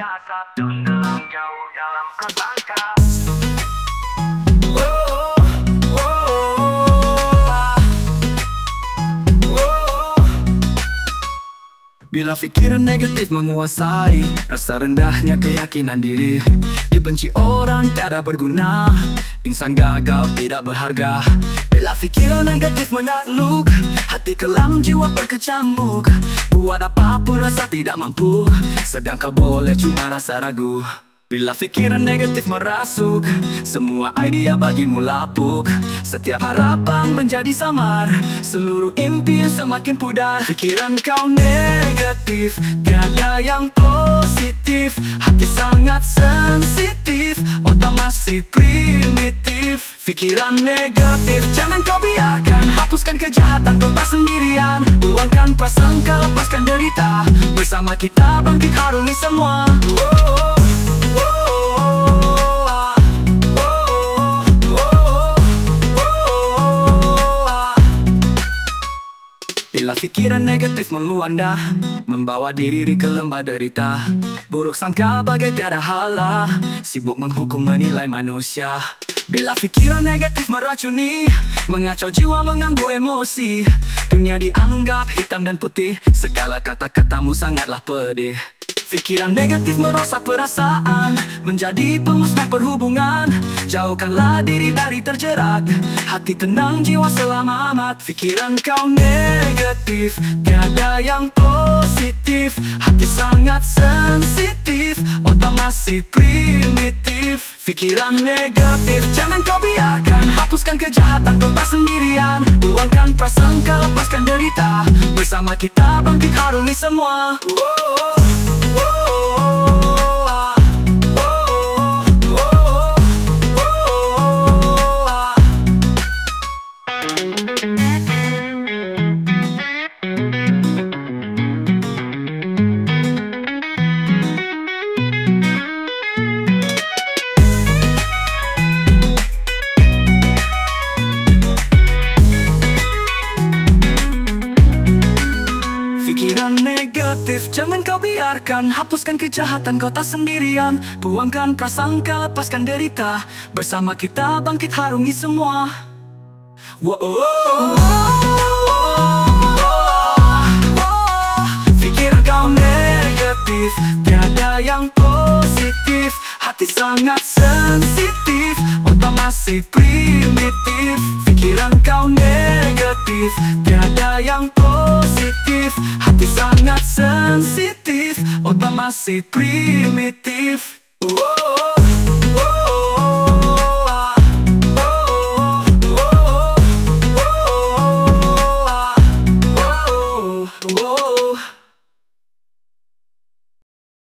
Bila pikiran negatif menguasai Rasa rendahnya keyakinan diri Dibenci orang tiada berguna. Insan gagal tidak berharga. Bila pikiran negatif menakluk Hati kelam jiwa berkecamuk. Buat apa pun rasa tidak mampu. Sedang kau boleh cuma rasa ragu. Bila pikiran negatif merasuk Semua idea bagimu lapuk. Setiap harapan menjadi samar Seluruh impian semakin pudar. Pikiran kau negatif Tiada yang positif. Hati sangat sensitif Otak masih primitif. Pikiran negatif Jangan kau biarkan Hapuskan kejahatan tuntas sendirian. Luangkan prasangka lepaskan derita. Bersama kita bangkit harungi semua. Bila pikiran negatif melanda Membawa diri ke lembah derita. Buruk sangka bagai tiada hala Sibuk menghukum menilai manusia Bila pikiran negatif meracuni Mengacau jiwa mengganggu emosi. Dunia dianggap hitam dan putih Segala kata-katamu sangatlah pedih. Pikiran negatif merosak perasaan Menjadi pemusnah perhubungan. Jauhkanlah diri dari terjerat Hati tenang jiwa selamat. Pikiran kau negatif Tiada yang positif. Hati sangat sensitif Otak masih primitif Pikiran negatif Jangan kau biarkan. Hapuskan kejahatan tuntas sendirian. Luangkan prasangka lepaskan derita. Bersama kita bangkit harungi semua. Wow. Pikiran negatif Jangan kau biarkan. Hapuskan kejahatan kau tak sendirian. Buangkan prasangka lepaskan derita. Bersama kita bangkit harungi semua. Wow. Pikiran kau negatif Tiada yang positif. Hati sangat sensitif Otak masih primitif. Pikiran kau negatif Tiada yang positif Hati sangat sensitif Otak masih primitif